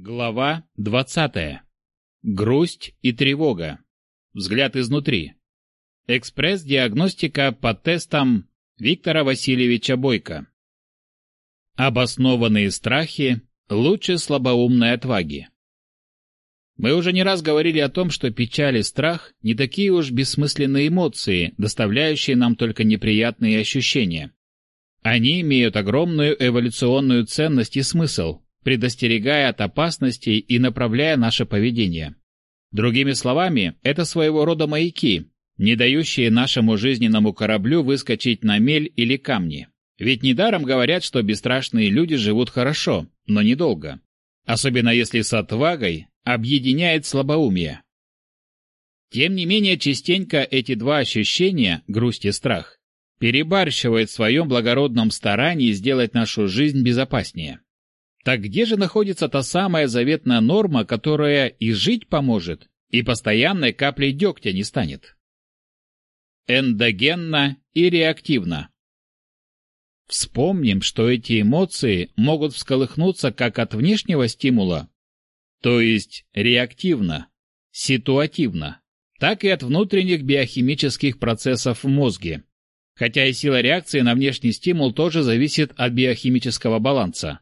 Глава 20. Грусть и тревога. Взгляд изнутри. Экспресс-диагностика по тестам Виктора Васильевича Бойко. Обоснованные страхи лучше слабоумной отваги. Мы уже не раз говорили о том, что печаль и страх не такие уж бессмысленные эмоции, доставляющие нам только неприятные ощущения. Они имеют огромную эволюционную ценность и смысл, предостерегая от опасностей и направляя наше поведение. Другими словами, это своего рода маяки, не дающие нашему жизненному кораблю выскочить на мель или камни. Ведь недаром говорят, что бесстрашные люди живут хорошо, но недолго. Особенно если с отвагой объединяет слабоумие. Тем не менее, частенько эти два ощущения, грусть и страх, перебарщивают в своем благородном старании сделать нашу жизнь безопаснее. Так где же находится та самая заветная норма, которая и жить поможет, и постоянной каплей дегтя не станет? Эндогенно и реактивно. Вспомним, что эти эмоции могут всколыхнуться как от внешнего стимула, то есть реактивно, ситуативно, так и от внутренних биохимических процессов в мозге. Хотя и сила реакции на внешний стимул тоже зависит от биохимического баланса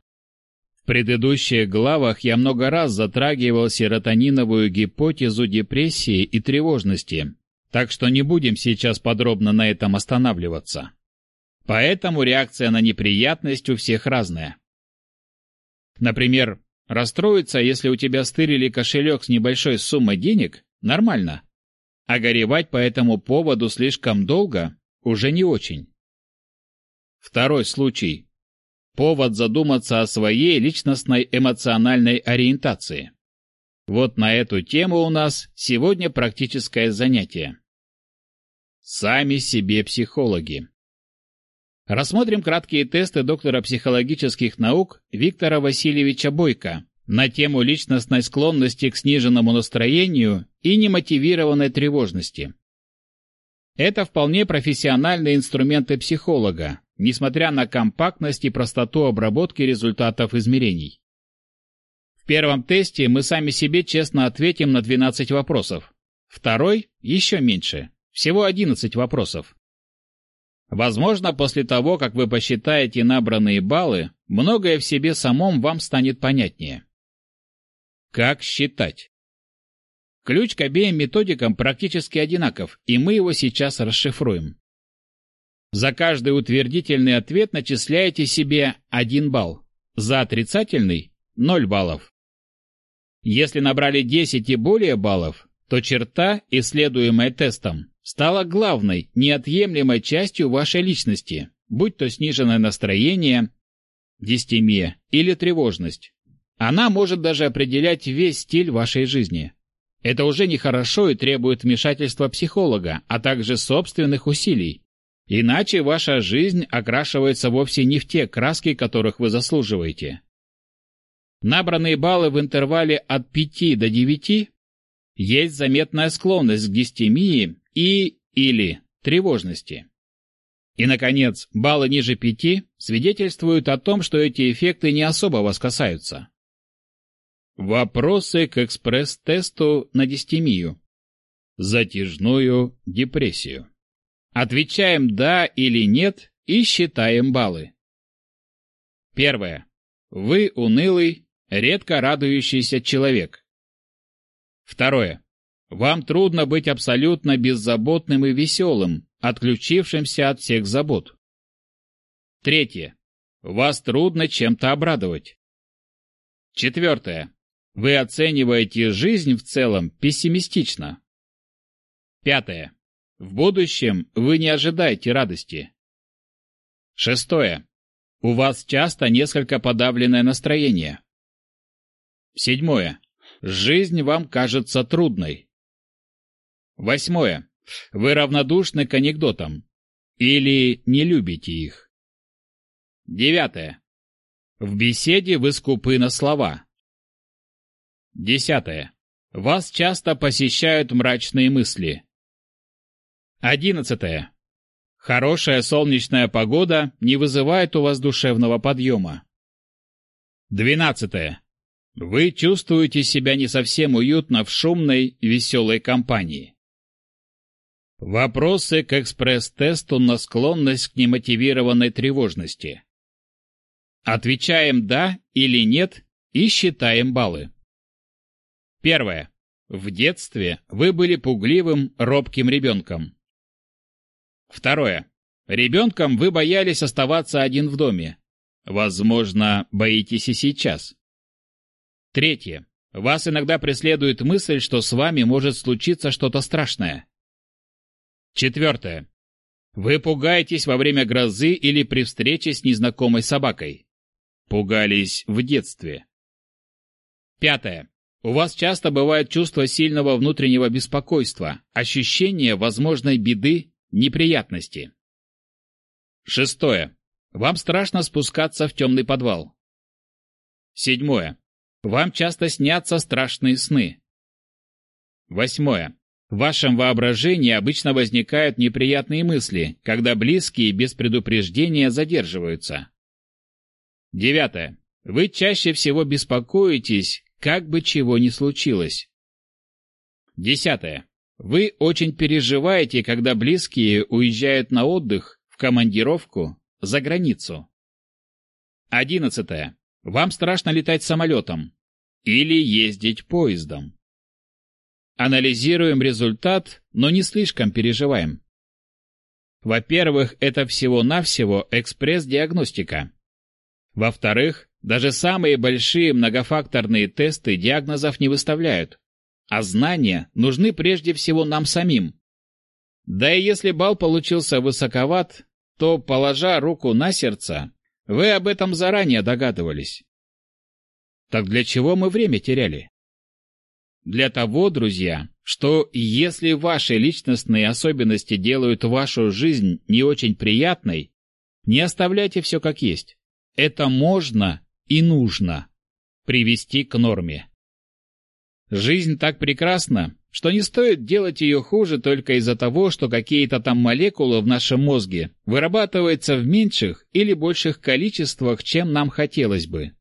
предыдущих главах я много раз затрагивал серотониновую гипотезу депрессии и тревожности, так что не будем сейчас подробно на этом останавливаться. Поэтому реакция на неприятность у всех разная. Например, расстроиться, если у тебя стырили кошелек с небольшой суммой денег, нормально. А горевать по этому поводу слишком долго уже не очень. Второй случай повод задуматься о своей личностной эмоциональной ориентации. Вот на эту тему у нас сегодня практическое занятие. Сами себе психологи. Рассмотрим краткие тесты доктора психологических наук Виктора Васильевича Бойко на тему личностной склонности к сниженному настроению и немотивированной тревожности. Это вполне профессиональные инструменты психолога, несмотря на компактность и простоту обработки результатов измерений. В первом тесте мы сами себе честно ответим на 12 вопросов. Второй еще меньше, всего 11 вопросов. Возможно, после того, как вы посчитаете набранные баллы, многое в себе самом вам станет понятнее. Как считать? Ключ к обеим методикам практически одинаков, и мы его сейчас расшифруем. За каждый утвердительный ответ начисляете себе 1 балл. За отрицательный – 0 баллов. Если набрали 10 и более баллов, то черта, исследуемая тестом, стала главной, неотъемлемой частью вашей личности, будь то сниженное настроение, дистемия или тревожность. Она может даже определять весь стиль вашей жизни. Это уже нехорошо и требует вмешательства психолога, а также собственных усилий, Иначе ваша жизнь окрашивается вовсе не в те краски, которых вы заслуживаете. Набранные баллы в интервале от 5 до 9 есть заметная склонность к дистемии и или тревожности. И, наконец, баллы ниже 5 свидетельствуют о том, что эти эффекты не особо вас касаются. Вопросы к экспресс-тесту на дистемию. Затяжную депрессию. Отвечаем «да» или «нет» и считаем баллы. Первое. Вы унылый, редко радующийся человек. Второе. Вам трудно быть абсолютно беззаботным и веселым, отключившимся от всех забот. Третье. Вас трудно чем-то обрадовать. Четвертое. Вы оцениваете жизнь в целом пессимистично. Пятое. В будущем вы не ожидаете радости. Шестое. У вас часто несколько подавленное настроение. Седьмое. Жизнь вам кажется трудной. Восьмое. Вы равнодушны к анекдотам. Или не любите их. Девятое. В беседе вы скупы на слова. Десятое. Вас часто посещают мрачные мысли. Одиннадцатое. Хорошая солнечная погода не вызывает у вас душевного подъема. Двенадцатое. Вы чувствуете себя не совсем уютно в шумной, веселой компании. Вопросы к экспресс-тесту на склонность к немотивированной тревожности. Отвечаем «да» или «нет» и считаем баллы. Первое. В детстве вы были пугливым, робким ребенком. Второе. Ребенком вы боялись оставаться один в доме. Возможно, боитесь и сейчас. Третье. Вас иногда преследует мысль, что с вами может случиться что-то страшное. Четвертое. Вы пугаетесь во время грозы или при встрече с незнакомой собакой. Пугались в детстве. Пятое. У вас часто бывает чувство сильного внутреннего беспокойства, ощущение возможной беды, неприятности. Шестое. Вам страшно спускаться в темный подвал. Седьмое. Вам часто снятся страшные сны. Восьмое. В вашем воображении обычно возникают неприятные мысли, когда близкие без предупреждения задерживаются. Девятое. Вы чаще всего беспокоитесь, как бы чего ни случилось. Десятое. Вы очень переживаете, когда близкие уезжают на отдых, в командировку, за границу. Одиннадцатое. Вам страшно летать самолетом или ездить поездом. Анализируем результат, но не слишком переживаем. Во-первых, это всего-навсего экспресс-диагностика. Во-вторых, даже самые большие многофакторные тесты диагнозов не выставляют, а знания нужны прежде всего нам самим. Да и если балл получился высоковат, то, положа руку на сердце, вы об этом заранее догадывались. Так для чего мы время теряли? Для того, друзья, что если ваши личностные особенности делают вашу жизнь не очень приятной, не оставляйте все как есть. Это можно и нужно привести к норме. Жизнь так прекрасна, что не стоит делать ее хуже только из-за того, что какие-то там молекулы в нашем мозге вырабатываются в меньших или больших количествах, чем нам хотелось бы.